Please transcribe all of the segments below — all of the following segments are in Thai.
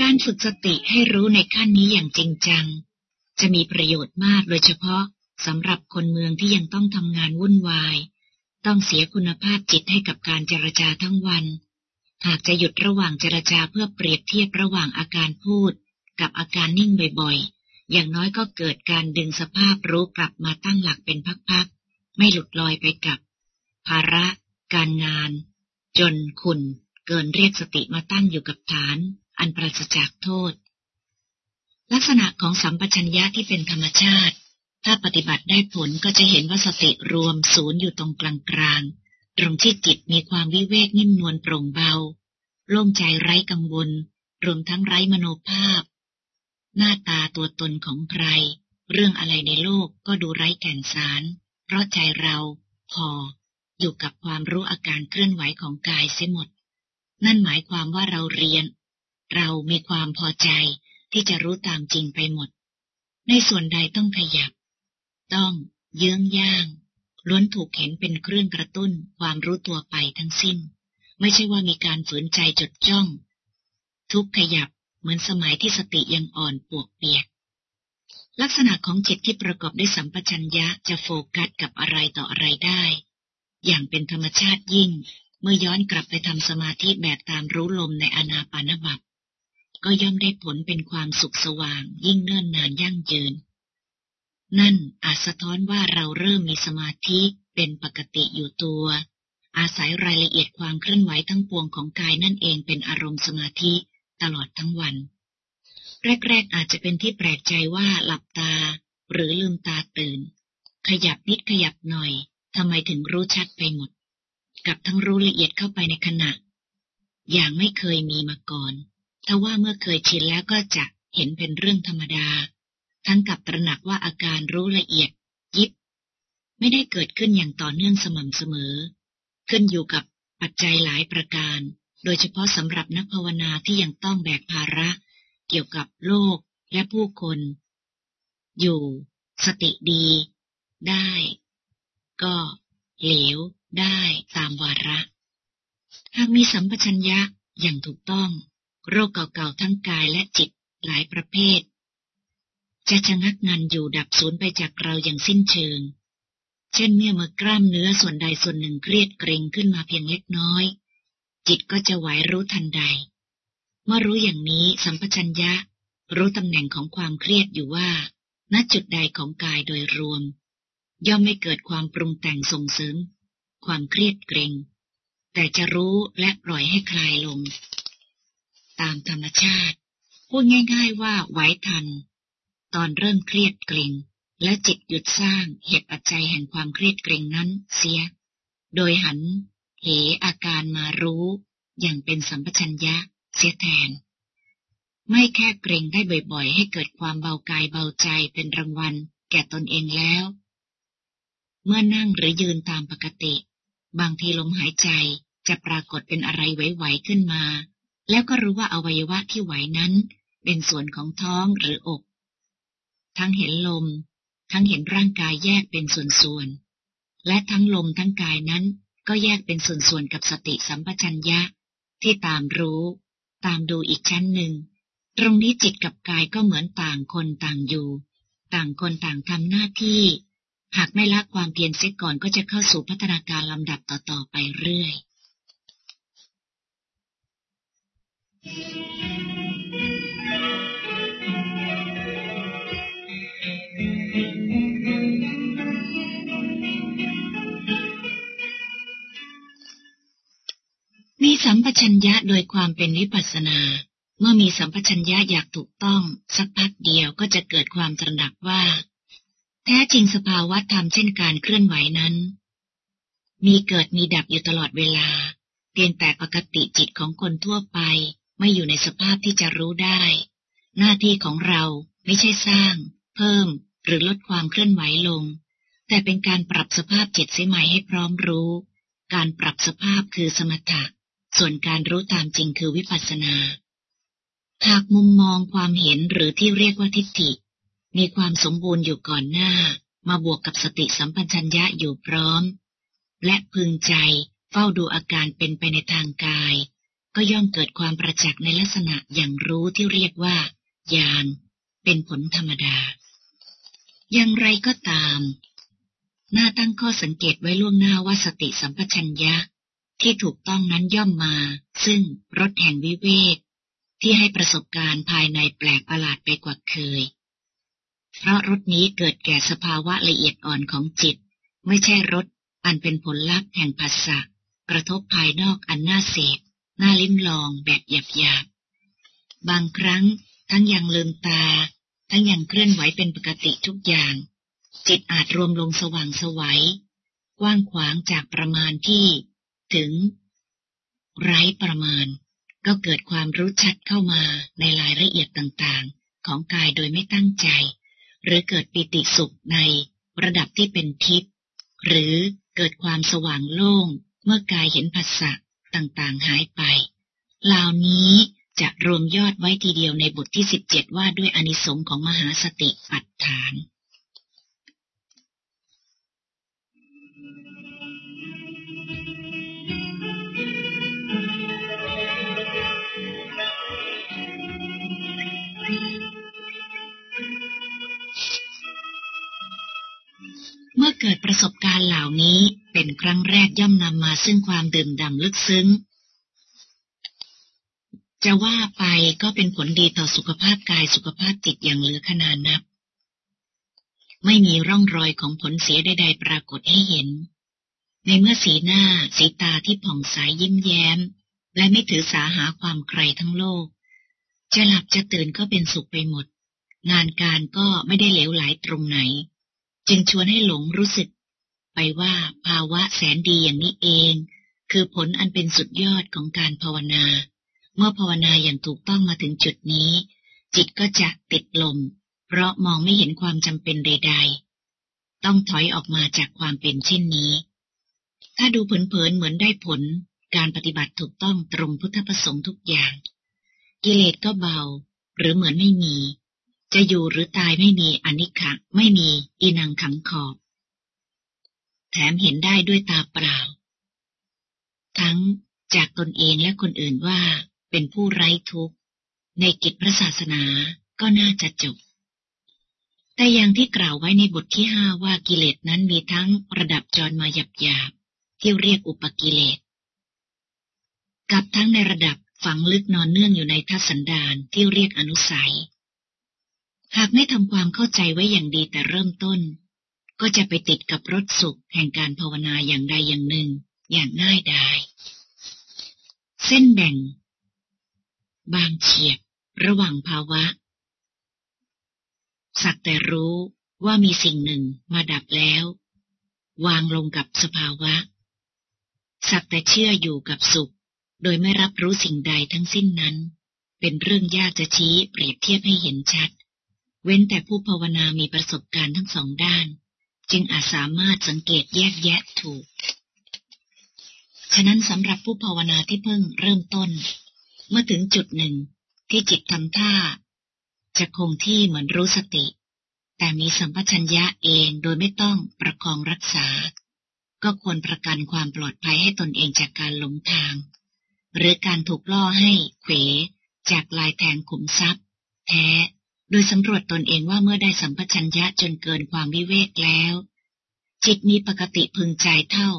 การฝึกสติให้รู้ในขั้นนี้อย่างจริงจัง จะมีประโยชน์มากโดยเฉพาะสำหรับคนเมืองที่ยังต้องทำงานวุ่นวาย ต้องเสียคุณภาพจิตให้กับการเจรจาทั้งวัน หากจะหยุดระหว่างเจรจาเพื่อเปรียบเทียบระหว่างอาการพูด กับอาการนิ่งบ่อยๆ อย่างน้อยก็เกิดการดึงสภาพรู้กลับมาตั้งหลักเป็นพักๆ ไม่หลุดลอยไปกับ ภาระ การงาน จนคุณเกินเรียกสติมาตั้งอยู่กับฐาน อันปราศจากโทษ ลักษณะของสัมปชัญญะที่เป็นธรรมชาติ ถ้าปฏิบัติได้ผลก็จะเห็นว่าสติรวมศูนย์อยู่ตรงกลางกลางตรงที่จิตมีความวิเวกนิ่มนวลโปร่งเบา โล่งใจไร้กังวล รวมทั้งไร้มโนภาพ หน้าตาตัวตนของใคร เรื่องอะไรในโลกก็ดูไร้แก่นสาร เพราะใจเราพออยู่กับความรู้อาการเคลื่อนไหวของกายเสียหมด นั่นหมายความว่าเราเรียน เรามีความพอใจที่จะรู้ตามจริงไปหมด ในส่วนใดต้องขยับ ต้องเยื้องย่าง ล้วนถูกเห็นเป็นเครื่องกระตุ้นความรู้ตัวไปทั้งสิ้น ไม่ใช่ว่ามีการฝืนใจจดจ้อง ทุกขยับเหมือนสมัยที่สติยังอ่อนปวกเปียก ลักษณะของจิตที่ประกอบด้วยสัมปชัญญะจะโฟกัสกับอะไรต่ออะไรได้ อย่างเป็นธรรมชาติยิ่งเมื่อย้อนกลับไปทำสมาธิแบบตามรู้ลมในอนาปานบับ ก็ย่อมได้ผลเป็นความสุขสว่างยิ่งเนิ่นนานยั่งยืน นั่นอาจสะท้อนว่าเราเริ่มมีสมาธิเป็นปกติอยู่ตัว อาศัยรายละเอียดความเคลื่อนไหวทั้งปวงของกายนั่นเองเป็นอารมณ์สมาธิตลอดทั้งวัน แรก ๆ อาจจะเป็นที่แปลกใจว่าหลับตา หรือลืมตาตื่น ขยับนิดขยับหน่อยทำไมถึงรู้ชัดไปหมด กับทั้งรู้ละเอียดเข้าไปในขณะ อย่างไม่เคยมีมาก่อน ถ้าว่าเมื่อเคยชินแล้วก็จะเห็นเป็นเรื่องธรรมดา ทั้งกับตระหนักว่าอาการรู้ละเอียด ยิบ ไม่ได้เกิดขึ้นอย่างต่อเนื่องสม่ำเสมอ ขึ้นอยู่กับปัจจัยหลายประการ โดยเฉพาะสำหรับนักภาวนาที่ยังต้องแบกภาระ เกี่ยวกับโลกและผู้คน อยู่ สติดี ได้ ก็เหลวได้ตามวาระ หากมีสัมปชัญญะอย่างถูกต้อง โรคเก่าๆทั้งกายและจิตหลายประเภท จะชะงักงันอยู่ดับสูญไปจากเราอย่างสิ้นเชิง เช่นเมื่อมือกล้ามเนื้อส่วนใดส่วนหนึ่งเครียดเกร็งขึ้นมาเพียงเล็กน้อย จิตก็จะไหวรู้ทันใด เมื่อรู้อย่างนี้สัมปชัญญะ รู้ตำแหน่งของความเครียดอยู่ว่า ณจุดใดของกายโดยรวม ย่อมไม่เกิดความปรุงแต่งส่งเสริม ความเครียดเกร็งแต่จะรู้และปล่อยให้คลายลง ตามธรรมชาติ พูดง่าย ๆว่าไหวทัน ตอนเริ่มเครียดเกรงและจิตหยุดสร้างเหตุปัจจัยแห่งความเครียดเกรงนั้นเสีย โดยหันเหอาการมารู้อย่างเป็นสัมปชัญญะเสียแทน ไม่แค่เกรงได้บ่อยๆ ให้เกิดความเบากายเบาใจเป็นรางวัลแก่ตนเองแล้ว เมื่อนั่งหรือยืนตามปกติ บางทีลมหายใจจะปรากฏเป็นอะไรไหวๆขึ้นมา แล้วก็รู้ว่าอวัยวะที่ไหวนั้น เป็นส่วนของท้องหรืออก ทั้งเห็นลม ทั้งเห็นร่างกายแยกเป็นส่วนๆ และทั้งลมทั้งกายนั้นก็แยกเป็นส่วนๆกับสติสัมปชัญญะ ที่ตามรู้ ตามดูอีกชั้นหนึ่ง ตรงนี้จิตกับกายก็เหมือนต่างคนต่างอยู่ ต่างคนต่างทำหน้าที่ หากไม่ละความเพียรเสียก่อนก็จะเข้าสู่พัฒนาการลำดับต่อๆไปเรื่อย มีสัมปชัญญะโดยความเป็นวิปัสนา เมื่อมีสัมปชัญญะอยากถูกต้อง สักพักเดียวก็จะเกิดความตระหนักว่า แท้จริงสภาวะธรรมเช่นการเคลื่อนไหวนั้น มีเกิดมีดับอยู่ตลอดเวลา เพียงแต่ปกติจิตของคนทั่วไป ไม่อยู่ในสภาพที่จะรู้ได้ หน้าที่ของเราไม่ใช่สร้าง เพิ่ม หรือลดความเคลื่อนไหวลง แต่เป็นการปรับสภาพจิตเสียใหม่ให้พร้อมรู้ การปรับสภาพคือสมถะ ส่วนการรู้ตามจริงคือวิปัสสนาหากมุมมองความเห็นหรือที่เรียกว่าทิฏฐิ มีความสมบูรณ์อยู่ก่อนหน้า มาบวกกับสติสัมปัญญะอยู่พร้อม และพึงใจเฝ้าดูอาการเป็นไปในทางกาย ก็ย่อมเกิดความประจักษ์ในลักษณะอย่างรู้ที่เรียกว่าญาณเป็นผลธรรมดา อย่างไรก็ตามน่าตั้งข้อสังเกตไว้ล่วงหน้าว่าสติสัมปชัญญะที่ถูกต้องนั้นย่อมมา ซึ่งรถแห่งวิเวกที่ให้ประสบการณ์ภายในแปลกประหลาดไปกว่าเคย เพราะรถนี้เกิดแก่สภาวะละเอียดอ่อนของจิต ไม่ใช่รถอันเป็นผลลัพธ์แห่งภาษากระทบภายนอกอันน่าเสพ น่าลิ้มลองแบบหยาบๆ บางครั้งทั้งยังลืมตา ทั้งยังเคลื่อนไหวเป็นปกติทุกอย่าง จิตอาจรวมลงสว่างสวัยกว้างขวางจากประมาณที่ ถึง ไร้ประมาณ ก็เกิดความรู้ชัดเข้ามาในรายละเอียดต่างๆ ของกายโดยไม่ตั้งใจ หรือเกิดปิติสุขในระดับที่เป็นทิพย์หรือเกิดความสว่างโล่งเมื่อกายเห็นภาษะ ต่างๆหายไป เหล่านี้จะรวมยอดไว้ทีเดียวในบทที่สิบเจ็ดว่าด้วยอนิสงค์ของมหาสติปัฏฐาน เมื่อเกิดประสบการณ์เหล่านี้ เป็นครั้งแรกย่อมนำมาซึ่งความดื่มด่ำลึกซึ้ง จะว่าไปก็เป็นผลดีต่อสุขภาพกายสุขภาพจิตอย่างเหลือขนานับ ไม่มีร่องรอยของผลเสียใดๆปรากฏให้เห็น ในเมื่อสีหน้าสีตาที่ผ่องใสยยิ้มแย้ม และไม่ถือสาหาความใครทั้งโลก จะหลับจะตื่นก็เป็นสุขไปหมด งานการก็ไม่ได้เหลวไหลตรงไหน จึงชวนให้หลงรู้สึก ไปว่าภาวะแสนดีอย่างนี้เอง คือผลอันเป็นสุดยอดของการภาวนา เมื่อภาวนาอย่างถูกต้องมาถึงจุดนี้ จิตก็จะติดลม เพราะมองไม่เห็นความจำเป็นใด ๆ ต้องถอยออกมาจากความเป็นเช่นนี้ ถ้าดูเผินๆเหมือนได้ผล การปฏิบัติถูกต้องตรงพุทธประสงค์ทุกอย่าง กิเลสก็เบา หรือเหมือนไม่มี จะอยู่หรือตายไม่มีอนิขะไม่มีอีนังขังขอบ แถมเห็นได้ด้วยตาเปล่า ทั้งจากตนเองและคนอื่นว่าเป็นผู้ไร้ทุกข์ ในกิจพระศาสนาก็น่าจะจบ แต่อย่างที่กล่าวไว้ในบทที่ห้าว่ากิเลสนั้นมีทั้งระดับจรมาหยับหยาบที่เรียกอุปกิเลส กับทั้งในระดับฝังลึกนอนเนื่องอยู่ในทัศนดานที่เรียกอนุสัย หากไม่ทำความเข้าใจไว้อย่างดีแต่เริ่มต้น ก็จะไปติดกับรถสุขแห่งการภาวนาอย่างใดอย่างหนึ่ง อย่างง่ายดาย เส้นแบ่ง บางเฉียบ ระหว่างภาวะ สักแต่รู้ว่ามีสิ่งหนึ่งมาดับแล้ว วางลงกับสภาวะ สักแต่เชื่ออยู่กับสุข โดยไม่รับรู้สิ่งใดทั้งสิ้นนั้น เป็นเรื่องยากจะชี้เปรียบเทียบให้เห็นชัด เว้นแต่ผู้ภาวนามีประสบการณ์ทั้งสองด้าน จึงอาจสามารถสังเกตแยกแยะถูก ฉะนั้นสำหรับผู้ภาวนาที่เพิ่งเริ่มต้น เมื่อถึงจุดหนึ่งที่จิตทำท่า จะคงที่เหมือนรู้สติ แต่มีสัมปชัญญะเองโดยไม่ต้องประคองรักษา ก็ควรประกันความปลอดภัยให้ตนเองจากการหลงทาง หรือการถูกล่อให้เขวจากลายแทงขุมทรัพย์ แท้ โดยสำรวจตนเองว่าเมื่อได้สัมปชัญญะจนเกินความวิเวกแล้ว จิตมีปกติพึงใจเท่า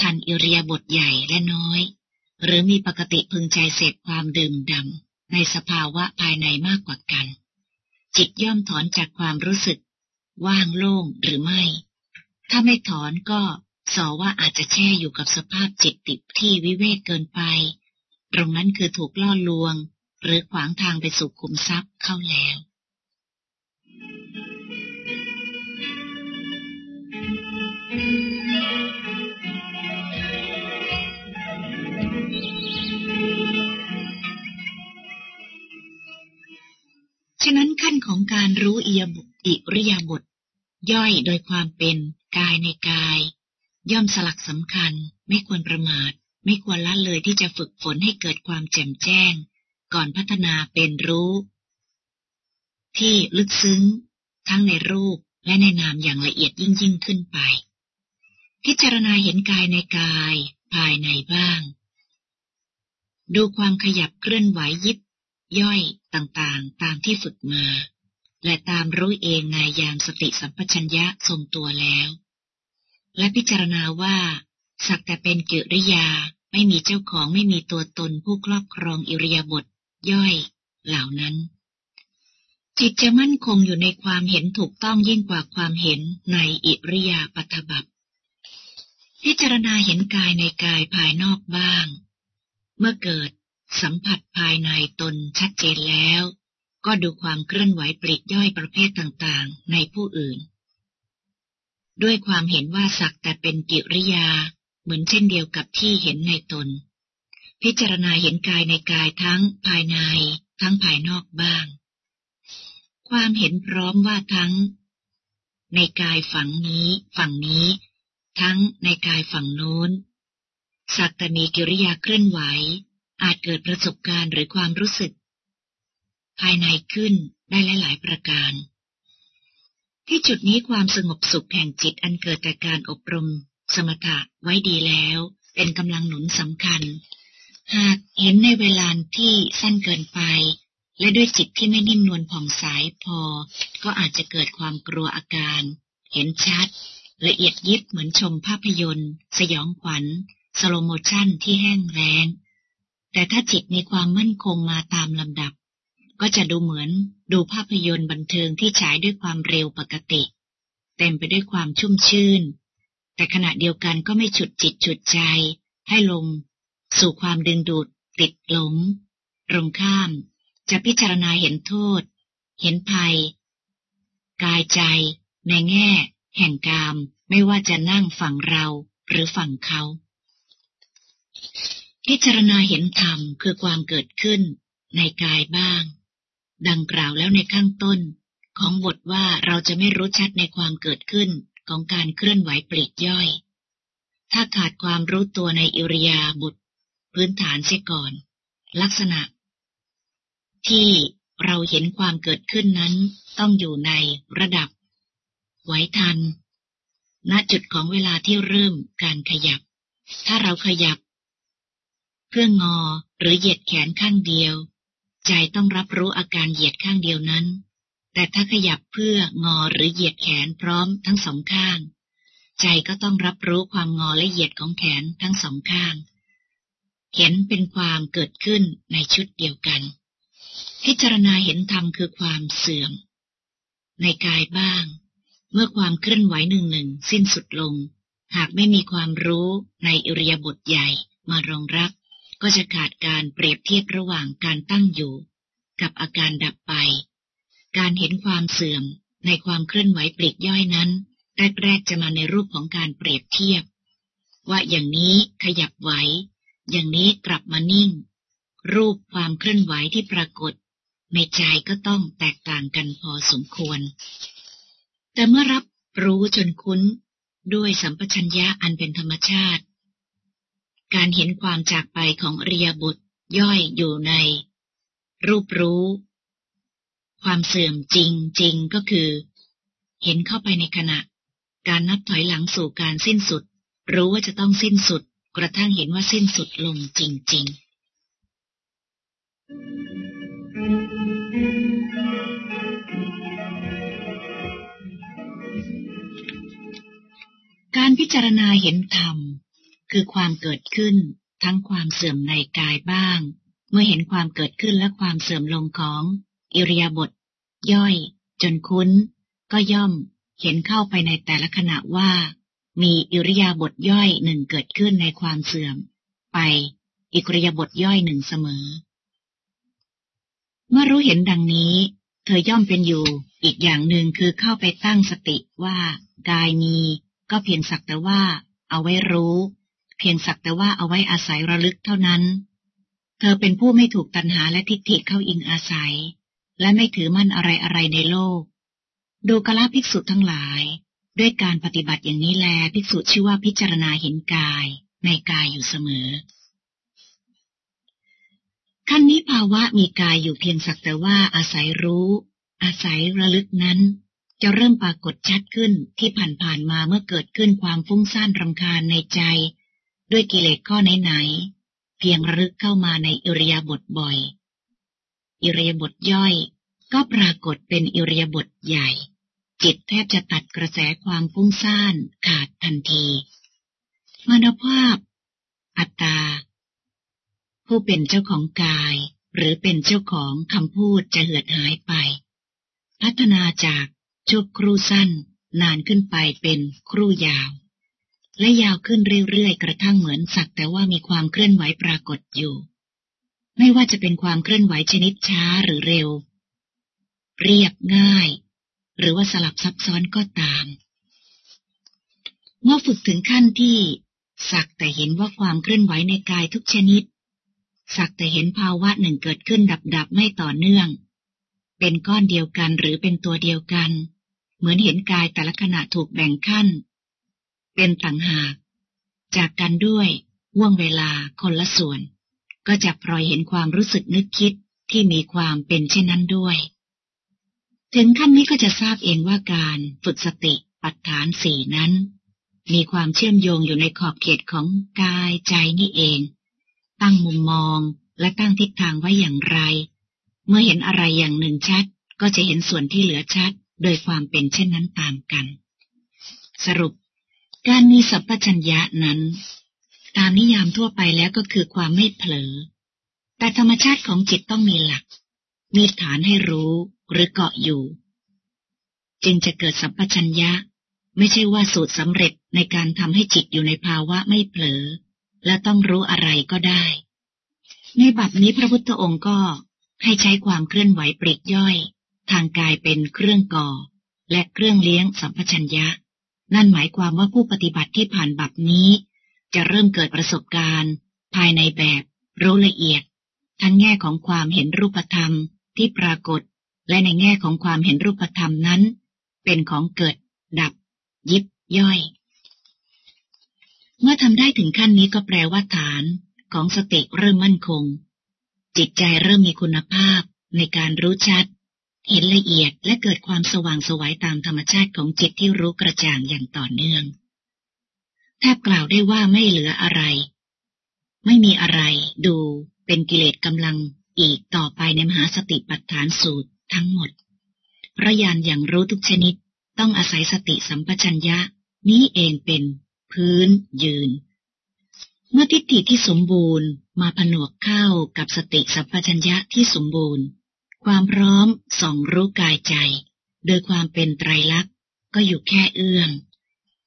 ทันอิริยาบถใหญ่และน้อย หรือมีปกติพึงใจเสพความดื่มดำในสภาวะภายในมากกว่ากัน จิตย่อมถอนจากความรู้สึก ว่างโล่งหรือไม่ ถ้าไม่ถอนก็สอว่าอาจจะแช่อยู่กับสภาพจิตติดที่วิเวกเกินไป ตรงนั้นคือถูกล่อลวง หรือขวางทางไปสู่คุมทรัพย์เข้าแล้วฉะนั้นขั้นของการรู้อิยบุอิริยาบถย่อยโดยความเป็นกายในกาย ย่อมสลักสำคัญ ไม่ควรประมาท ไม่ควรละเลยที่จะฝึกฝนให้เกิดความแจ่มแจ้ง ก่อนพัฒนาเป็นรู้ ที่ลึกซึ้ง ทั้งในรูปและในนามอย่างละเอียดยิ่งยิ่งขึ้นไป พิจารณาเห็นกายในกายภายในบ้าง ดูความขยับเคลื่อนไหวยิบ ย่อยต่างๆ ตามที่ฝึกมา และตามรู้เองในยามสติสัมปชัญญะทรงตัวแล้ว และพิจารณาว่าสักแต่เป็นกิริยาไม่มีเจ้าของไม่มีตัวตนผู้ครอบครองอิริยาบถ ย่อยเหล่านั้น จิตจะมั่นคงอยู่ในความเห็นถูกต้องยิ่งกว่าความเห็นในอิริยาปัตบับพิจารณาเห็นกายในกายภายนอกบ้าง เมื่อเกิดสัมผัสภายในตนชัดเจนแล้ว ก็ดูความเคลื่อนไหวปลีกย่อยประเภทต่างๆ ในผู้อื่น ด้วยความเห็นว่าสักแต่เป็นกิริยาเหมือนเช่นเดียวกับที่เห็นในตน พิจารณาเห็นกายในกายทั้งภายใน ทั้งภายนอกบ้าง ความเห็นพร้อมว่าทั้ง ในกายฝั่งนี้ ฝั่งนี้ ทั้งในกายฝั่งโน้นสักแต่มีกิริยาเคลื่อนไหว อาจเกิดประสบการณ์หรือความรู้สึก ภายในขึ้นได้หลายๆประการ ที่จุดนี้ความสงบสุขแห่งจิตอันเกิดจากการอบรม สมถะไว้ดีแล้ว เป็นกำลังหนุนสำคัญ หากเห็นในเวลาที่สั้นเกินไป และด้วยจิตที่ไม่นิ่มนวลผ่องใสพอ ก็อาจจะเกิดความกลัวอาการ เห็นชัด ละเอียดยิบเหมือนชมภาพยนตร์ สยองขวัญ สโลโมชั่นที่แห้งแรงแต่ถ้าจิตมีความมั่นคงมาตามลำดับ ก็จะดูเหมือนดูภาพยนตร์บันเทิงที่ฉายด้วยความเร็วปกติ เต็มไปด้วยความชุ่มชื่น แต่ขณะเดียวกันก็ไม่ฉุดจิตฉุดใจให้ลง สู่ความดึงดูดติดหลงตรงข้าม จะพิจารณาเห็นโทษ เห็นภัย กายใจ ในแง่ แห่งกาม ไม่ว่าจะนั่งฝั่งเราหรือฝั่งเขา พิจารณาเห็นธรรมคือความเกิดขึ้น ในกายบ้าง ดังกล่าวแล้วในข้างต้น ของบทว่าเราจะไม่รู้ชัดในความเกิดขึ้นของการเคลื่อนไหวปลีกย่อย ถ้าขาดความรู้ตัวในอิริยาบถ พื้นฐานเสียก่อน ลักษณะ ที่เราเห็นความเกิดขึ้นนั้นต้องอยู่ในระดับ ไหวทัน ณจุดของเวลาที่เริ่มการขยับ ถ้าเราขยับ เพื่องอหรือเหยียดแขนข้างเดียว ใจต้องรับรู้อาการเหยียดข้างเดียวนั้น แต่ถ้าขยับเพื่องอหรือเหยียดแขนพร้อมทั้งสองข้าง ใจก็ต้องรับรู้ความงอและเหยียดของแขนทั้งสองข้าง เห็นเป็นความเกิดขึ้นในชุดเดียวกัน พิจารณาเห็นธรรมคือความเสื่อม ในกายบ้าง เมื่อความเคลื่อนไหวหนึ่งหนึ่งสิ้นสุดลง หากไม่มีความรู้ในอิริยาบถใหญ่มารองรับ ก็จะขาดการเปรียบเทียบระหว่างการตั้งอยู่ กับอาการดับไป การเห็นความเสื่อมในความเคลื่อนไหวปลีกย่อยนั้นแรกๆจะมาในรูปของการเปรียบเทียบ ว่าอย่างนี้ขยับไหว อย่างนี้กลับมานิ่ง รูปความเคลื่อนไหวที่ปรากฏ ในใจก็ต้องแตกต่างกันพอสมควร แต่เมื่อรับรู้จนคุ้นด้วยสัมปชัญญะอันเป็นธรรมชาติ การเห็นความจากไปของเรียบทย่อยอยู่ใน รูปรู้ ความเสื่อมจริงจริงก็คือ เห็นเข้าไปในขณะ การนับถอยหลังสู่การสิ้นสุด รู้ว่าจะต้องสิ้นสุด กระทั่งเห็นว่าสิ้นสุดลงจริง ๆ การพิจารณาเห็นธรรม คือความเกิดขึ้นทั้งความเสื่อมในกายบ้าง เมื่อเห็นความเกิดขึ้นและความเสื่อมลงของ อิริยาบถย่อย จนคุ้น ก็ย่อมเห็นเข้าไปในแต่ละขณะว่า มีอิริยาบถย่อยหนึ่งเกิดขึ้นในความเสื่อม ไป อิริยาบถย่อยหนึ่งเสมอ เมื่อรู้เห็นดังนี้ เธอย่อมเป็นอยู่อีกอย่างหนึ่งคือเข้าไปตั้งสติว่ากายมีก็เพียงสักแต่ว่า เอาไว้รู้ เพียงสักแต่ว่าเอาไว้อาศัยระลึกเท่านั้น เธอเป็นผู้ไม่ถูกตัณหาและทิฏฐิเข้าอิงอาศัย และไม่ถือมั่นอะไรอะไรในโลก ดูกละภิกษุทั้งหลาย ด้วยการปฏิบัติอย่างนี้แลภิกษุชื่อว่าพิจารณาเห็นกายในกายอยู่เสมอ ขั้นนี้ภาวะมีกายอยู่เพียงสักแต่ว่าอาศัยรู้ อาศัยระลึกนั้น จะเริ่มปรากฏชัดขึ้นที่ผ่านๆมาเมื่อเกิดขึ้นความฟุ้งซ่านรำคาญในใจ ด้วยกิเลสข้อไหนๆเพียงระลึกเข้ามาในอิริยาบถบ่อย อิริยาบถย่อย ก็ปรากฏเป็นอิริยาบถใหญ่ จิตแทบจะตัดกระแสความฟุ้งซ่านขาดทันทีมานภาพ อัตตา ผู้เป็นเจ้าของกาย หรือเป็นเจ้าของคำพูดจะเหือดหายไป พัฒนาจากชั่วครู่สั้น นานขึ้นไปเป็นครู่ยาว และยาวขึ้นเรื่อยๆกระทั่งเหมือนสักแต่ว่ามีความเคลื่อนไหวปรากฏอยู่ ไม่ว่าจะเป็นความเคลื่อนไหวชนิดช้าหรือเร็ว เรียบง่าย หรือว่าสลับซับซ้อนก็ตาม เมื่อฝึกถึงขั้นที่สักแต่เห็นว่าความเคลื่อนไหวในกายทุกชนิด สักแต่เห็นภาวะหนึ่งเกิดขึ้นดับๆไม่ต่อเนื่อง เป็นก้อนเดียวกันหรือเป็นตัวเดียวกัน เหมือนเห็นกายแต่ละขณะถูกแบ่งขั้น เป็นต่างหาก จากกันด้วยว่วงเวลาคนละส่วน ก็จะปล่อยเห็นความรู้สึกนึกคิดที่มีความเป็นเช่นนั้นด้วย ถึงขั้นนี้ก็จะทราบเองว่าการฝึกสติปัฏฐานสี่นั้น มีความเชื่อมโยงอยู่ในขอบเขตของกายใจนี่เอง ตั้งมุมมองและตั้งทิศทางไว้อย่างไร เมื่อเห็นอะไรอย่างหนึ่งชัด ก็จะเห็นส่วนที่เหลือชัด โดยความเป็นเช่นนั้นตามกัน สรุป การมีสัพพัญญะนั้น ตามนิยามทั่วไปแล้วก็คือความไม่เผลอ แต่ธรรมชาติของจิตต้องมีหลัก มีฐานให้รู้ หรือเกาะอยู่ จึงจะเกิดสัพพัญญะ ไม่ใช่ว่าสูตรสำเร็จในการทำให้จิตอยู่ในภาวะไม่เผลอ และต้องรู้อะไรก็ได้ ในบัดนี้พระพุทธองค์ก็ให้ใช้ความเคลื่อนไหวปลีกย่อย ทางกายเป็นเครื่องก่อ และเครื่องเลี้ยงสัมปชัญญะ นั่นหมายความว่าผู้ปฏิบัติที่ผ่านบัดนี้ จะเริ่มเกิดประสบการณ์ ภายในแบบรู้ละเอียด ทั้งแง่ของความเห็นรูปธรรมที่ปรากฏ และในแง่ของความเห็นรูปธรรมนั้น เป็นของเกิด ดับ ยิบย่อย เมื่อทำได้ถึงขั้นนี้ก็แปลว่าฐานของสติเริ่มมั่นคง จิตใจเริ่มมีคุณภาพในการรู้ชัด เห็นละเอียดและเกิดความสว่างสวัยตามธรรมชาติของจิตที่รู้กระจ่างอย่างต่อเนื่อง แทบกล่าวได้ว่าไม่เหลืออะไร ไม่มีอะไรดูเป็นกิเลสกำลังอีกต่อไปในมหาสติปัฏฐานสูตร ทั้งหมด พระยานอย่างรู้ทุกชนิดต้องอาศัยสติสัมปชัญญะ นี้เองเป็น พื้นยืน เมื่อทิฏฐิที่สมบูรณ์มาผนวกเข้ากับสติสัมปชัญญะที่สมบูรณ์ ความพร้อมส่องรู้กายใจ โดยความเป็นไตรลักษณ์ก็อยู่แค่เอื้อม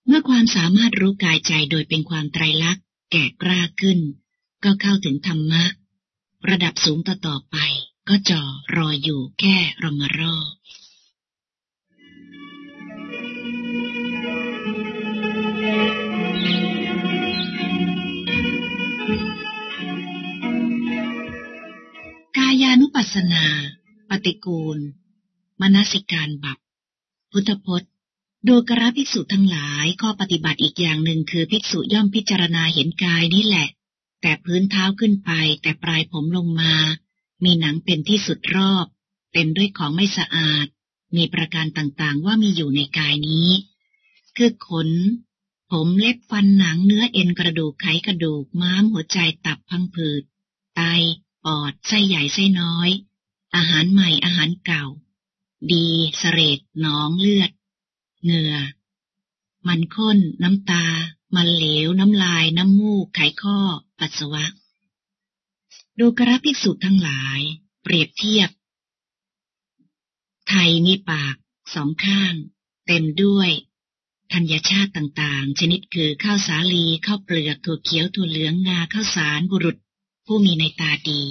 เมื่อความสามารถรู้กายใจโดยเป็นความไตรลักษณ์แก่กล้าขึ้น ก็เข้าถึงธรรมะ ระดับสูงต่อต่อไป ก็จ่อรออยู่แค่รมรอกายานุปัสสนา ปฏิกูล มนสิการบับ พุทธพจน์ ดูกระภิกษุทั้งหลาย ข้อปฏิบัติอีกอย่างหนึ่งคือภิกษุย่อมพิจารณาเห็นกายนี่แหละ แต่พื้นเท้าขึ้นไปแต่ปลายผมลงมา มีหนังเป็นที่สุดรอบ เต็มด้วยของไม่สะอาด มีประการต่างๆว่ามีอยู่ในกายนี้ คือขน ผมเล็บฟันหนังเนื้อเอ็นกระดูกไขกระดูกม้ามหัวใจตับพังผืด ไต ปอด ไส้ใหญ่ไส้น้อย อาหารใหม่อาหารเก่า ดีสเสดหนองเลือด เหงื่อ มันข้น น้ำตา มันเหลว น้ำลาย น้ำมูก ไขข้อ ปัสสาวะ ดูกระภิกษุทั้งหลาย เปรียบเทียบ ไทยมีปากสองข้าง เต็มด้วยธัญชาติต่างๆ ชนิดคือข้าวสาลีข้าวเปลือกถั่วเขียวถั่วเหลืองงาข้าวสารบุรุษ ผู้มีในตาดี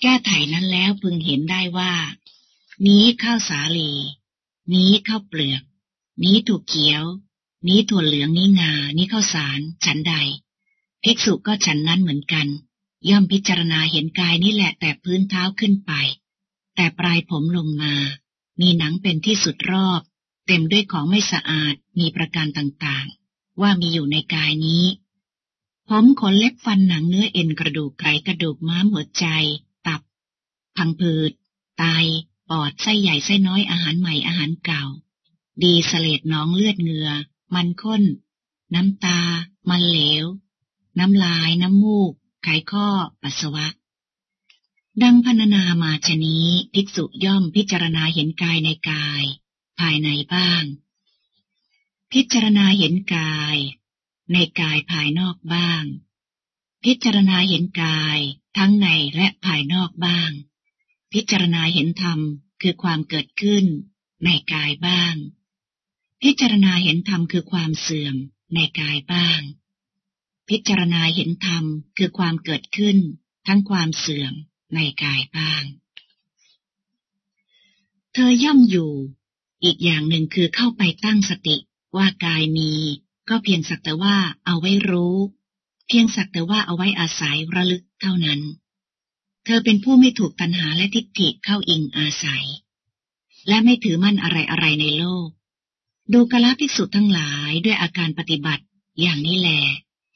แก้ไถนั้นแล้วพึงเห็นได้ว่า นี้ข้าวสาลี นี้ข้าวเปลือก นี้ถั่วเขียว นี้ถั่วเหลืองนี้งา นี้ข้าวสาร ฉันใด ภิกษุก็ฉันนั้นเหมือนกัน ย่อมพิจารณาเห็นกายนี่แหละแต่พื้นเท้าขึ้นไป แต่ปลายผมลงมา มีหนังเป็นที่สุดรอบ เต็มด้วยของไม่สะอาดมีประการต่างๆ ว่ามีอยู่ในกายนี้ ผมขนเล็บฟันหนังเนื้อเอ็นกระดูกไขกระดูกม้ามหัวใจ ตับ พังผืดไตปอดไส้ใหญ่ไส้น้อยอาหารใหม่อาหารเก่า ดีสเลดน้องเลือดเงือ มันข้น น้ำตา มันเหลว น้ำลายน้ำมูก ไขข้อปัสสาวะ ดังพรรณนามาชนี้ภิกษุย่อมพิจารณาเห็นกายในกาย ภายในบ้าง พิจารณาเห็นกาย ในกายภายนอกบ้าง พิจารณาเห็นกายทั้งในและภายนอกบ้าง พิจารณาเห็นธรรมคือความเกิดขึ้น ในกายบ้าง พิจารณาเห็นธรรมคือความเสื่อมในกายบ้าง พิจารณาเห็นธรรมคือความเกิดขึ้น ทั้งความเสื่อมในกายบ้าง เธอย่อมอยู่ อีกอย่างหนึ่งคือเข้าไปตั้งสติว่ากายมี ก็เพียงสักแต่ว่าเอาไว้รู้ เพียงสักแต่ว่าเอาไว้อาศัยระลึกเท่านั้น เธอเป็นผู้ไม่ถูกตัณหาและทิฏฐิเข้าอิงอาศัย และไม่ถือมั่นอะไรอะไรในโลก ดูกละภิกษุทั้งหลายด้วยอาการปฏิบัติอย่างนี้แหล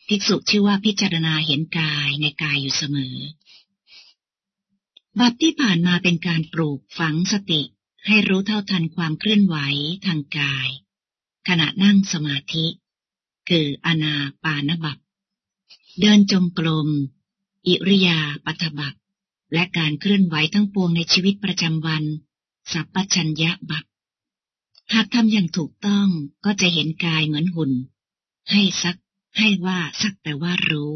ภิกษุชื่อว่าพิจารณาเห็นกายในกายอยู่เสมอ บัพที่ผ่านมาเป็นการปลูกฝังสติให้รู้เท่าทันความเคลื่อนไหวทางกาย ขณะนั่งสมาธิ คืออนาปานบับเดินจงกรมอิริยาปัทบับและการเคลื่อนไหวทั้งปวงในชีวิตประจำวัน สัพพัญญะบับหากทำอย่างถูกต้องก็จะเห็นกายเหมือนหุ่น ให้สัก ให้ว่าสักแต่ว่ารู้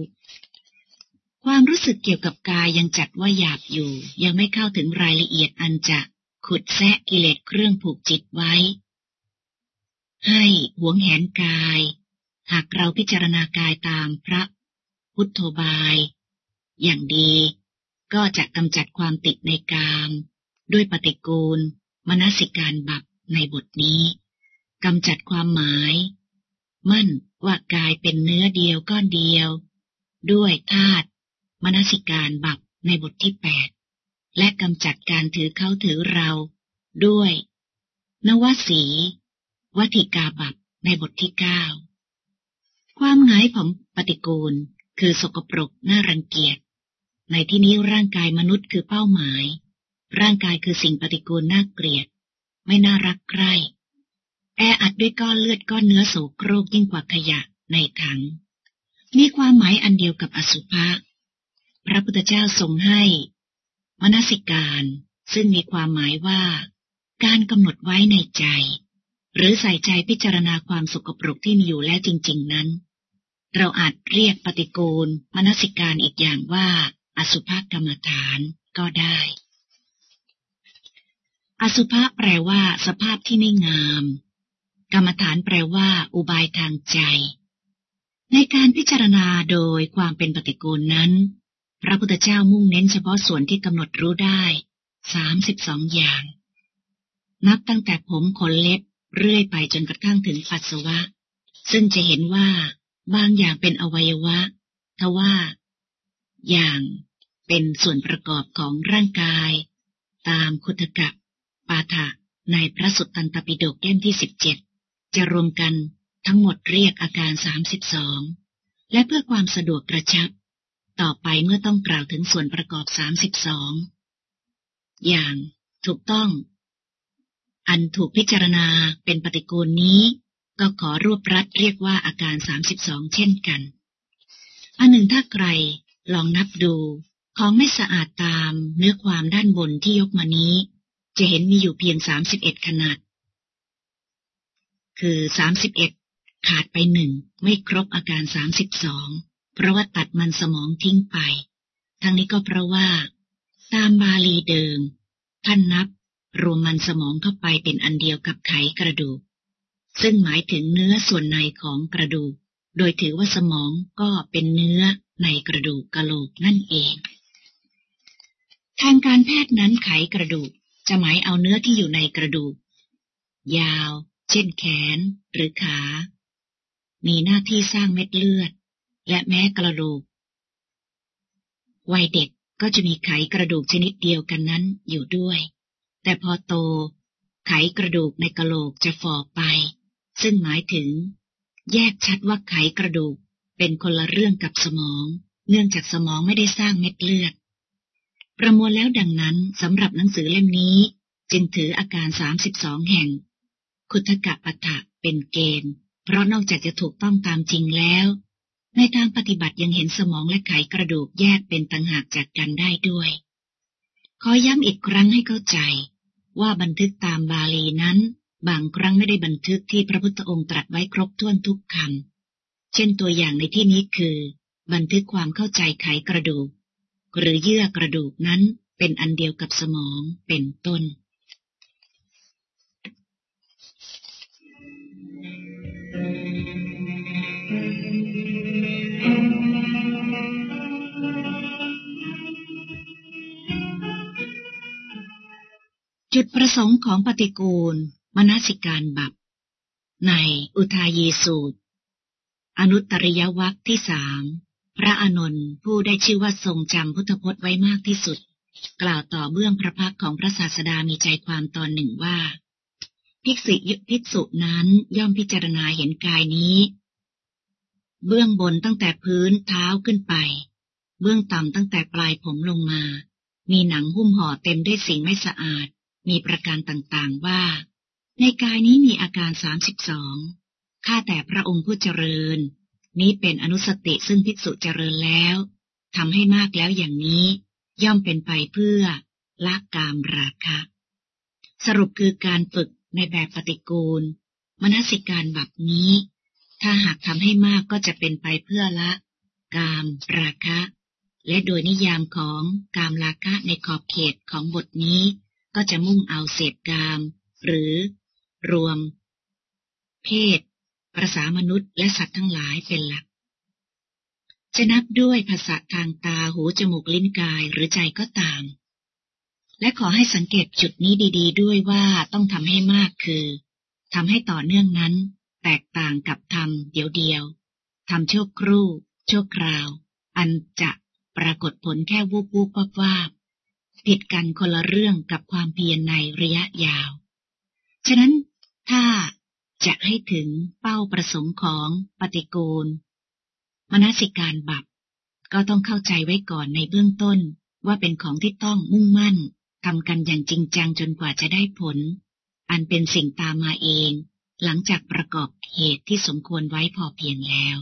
ความรู้สึกเกี่ยวกับกายยังจัดว่าหยาบอยู่ ยังไม่เข้าถึงรายละเอียดอันจะขุดแซะกิเลสเครื่องผูกจิตไว้ ให้หวงแหนกาย หากเราพิจารณากายตามพระพุทโธบาย อย่างดีก็จะกำจัดความติดในกาม ด้วยปฏิกูล มนสิการบับในบทนี้กำจัดความหมาย มั่นว่ากายเป็นเนื้อเดียวก้อนเดียว ด้วยธาตุมนสิการบับในบทที่แปดและกำจัดการถือเขาถือเรา ด้วย นวสีวัติกาบับในบทที่เก้าความหงายของปฏิกูลคือสกปรกน่ารังเกียจ ในที่นี้ร่างกายมนุษย์คือเป้าหมาย ร่างกายคือสิ่งปฏิกูลน่าเกลียด ไม่น่ารักใคร่ แออัดด้วยก้อนเลือดก้อนเนื้อโสโครกยิ่งกว่าขยะในถัง มีความหมายอันเดียวกับอสุภะ พระพุทธเจ้าทรงให้ มนสิการ ซึ่งมีความหมายว่า การกำหนดไว้ในใจ หรือใส่ใจพิจารณาความสกปรกที่มีอยู่แล้วจริง ๆ นั้น เราอาจเรียกปฏิกูลมนสิการอีกอย่างว่า อสุภกรรมฐานก็ได้อสุภะแปลว่า สภาพที่ไม่งาม กรรมฐานแปลว่า อุบายทางใจ ในการพิจารณาโดยความเป็นปฏิกูลนั้น พระพุทธเจ้ามุ่งเน้นเฉพาะส่วนที่กำหนดรู้ได้สามสิบสองอย่าง นับตั้งแต่ผมขนเล็บเรื่อยไปจนกระทั่งถึงปัสสาวะ ซึ่งจะเห็นว่าบางอย่างเป็นอวัยวะทว่า อย่างเป็นส่วนประกอบของร่างกาย ตามคุตกะ ปาฐะในพระสุตตันตปิฎกเล่มที่สิบเจ็ด จะรวมกันทั้งหมดเรียกอาการสามสิบสองและเพื่อความสะดวกกระชับ ต่อไปเมื่อต้องกล่าวถึงส่วนประกอบสามสิบสองอย่างถูกต้อง อันถูกพิจารณาเป็นปฏิกูลนี้ ก็ขอรวบรัดเรียกว่าอาการสามสิบสองเช่นกัน อันหนึ่งถ้าใครลองนับดู ของไม่สะอาดตามเนื้อความด้านบนที่ยกมานี้ จะเห็นมีอยู่เพียงสามสิบเอ็ดขนาด คือสามสิบเอ็ดขาดไปหนึ่งไม่ครบอาการสามสิบสองเพราะว่าตัดมันสมองทิ้งไป ทั้งนี้ก็เพราะว่า ตามบาลีเดิม ท่านนับรวมมันสมองเข้าไปเป็นอันเดียวกับไขกระดูก ซึ่งหมายถึงเนื้อส่วนในของกระดูก โดยถือว่าสมองก็เป็นเนื้อในกระดูกกะโหลกนั่นเอง ทางการแพทย์นั้นไขกระดูกจะหมายเอาเนื้อที่อยู่ในกระดูก ยาว เช่นแขนหรือขา มีหน้าที่สร้างเม็ดเลือด และแม้กระดูกวัยเด็กก็จะมีไขกระดูกชนิดเดียวกันนั้นอยู่ด้วย แต่พอโต ไขกระดูกในกระโหลกจะฝ่อไป ซึ่งหมายถึง แยกชัดว่าไขกระดูกเป็นคนละเรื่องกับสมอง เนื่องจากสมองไม่ได้สร้างเม็ดเลือด ประมวลแล้วดังนั้นสำหรับหนังสือเล่มนี้ จึงถืออาการ 32 แห่ง คุทกะปะทะเป็นเกณฑ์ เพราะนอกจากจะถูกต้องตามจริงแล้ว ในทางปฏิบัติยังเห็นสมองและไขกระดูกแยกเป็นต่างหากจากกันได้ด้วย ขอย้ำอีกครั้งให้เข้าใจ ว่าบันทึกตามบาลีนั้น บางครั้งไม่ได้บันทึกที่พระพุทธองค์ตรัสไว้ครบถ้วนทุกคำ เช่นตัวอย่างในที่นี้คือ บันทึกความเข้าใจไขกระดูก หรือเยื่อกระดูกนั้นเป็นอันเดียวกับสมองเป็นต้น จุดประสงค์ของปฏิกูล มนสิการบับ ในอุทายีสูตร อนุตริยวัคที่สามพระอนนท์ผู้ได้ชื่อว่าทรงจำพุทธพจน์ไว้มากที่สุด กล่าวต่อเบื้องพระพักของพระศาสดามีใจความตอนหนึ่งว่า ภิกษุภิกษุนั้นย่อมพิจารณาเห็นกายนี้ เบื้องบนตั้งแต่พื้นเท้าขึ้นไป เบื้องต่ำตั้งแต่ปลายผมลงมา มีหนังหุ้มห่อเต็มด้วยสิ่งไม่สะอาด มีประการต่างๆว่า ในกายนี้มีอาการสามสิบสองข้าแต่พระองค์ผู้เจริญ นี้เป็นอนุสติซึ่งภิกษุเจริญแล้วทำให้มากแล้วอย่างนี้ย่อมเป็นไปเพื่อละกามราคะ สรุปคือการฝึกในแบบปฏิกูล มนสิการแบบนี้ ถ้าหากทำให้มากก็จะเป็นไปเพื่อละ กามราคะ และโดยนิยามของกามราคะในขอบเขตของบทนี้ ก็จะมุ่งเอาเสพกาม หรือ รวม เพศประสามนุษย์และสัตว์ทั้งหลายเป็นหลัก จะนับด้วยภาษาทางตาหูจมูกลิ้นกายหรือใจก็ตาม และขอให้สังเกตจุดนี้ดีๆด้วยว่าต้องทำให้มากคือทำให้ต่อเนื่องนั้น แตกต่างกับทำเดียวเดียวทำชั่วครู่ชั่วคราว อันจะปรากฏผลแค่วูบวูบวับวาบ ผิดกันคนละเรื่องกับความเพียรในระยะยาว ฉะนั้นถ้าจะให้ถึงเป้าประสงค์ของปฏิกูล มนสิการบับ ก็ต้องเข้าใจไว้ก่อนในเบื้องต้นว่าเป็นของที่ต้องมุ่งมั่นทำกันอย่างจริงจังจนกว่าจะได้ผล อันเป็นสิ่งตามมาเอง หลังจากประกอบเหตุที่สมควรไว้พอเพียงแล้ว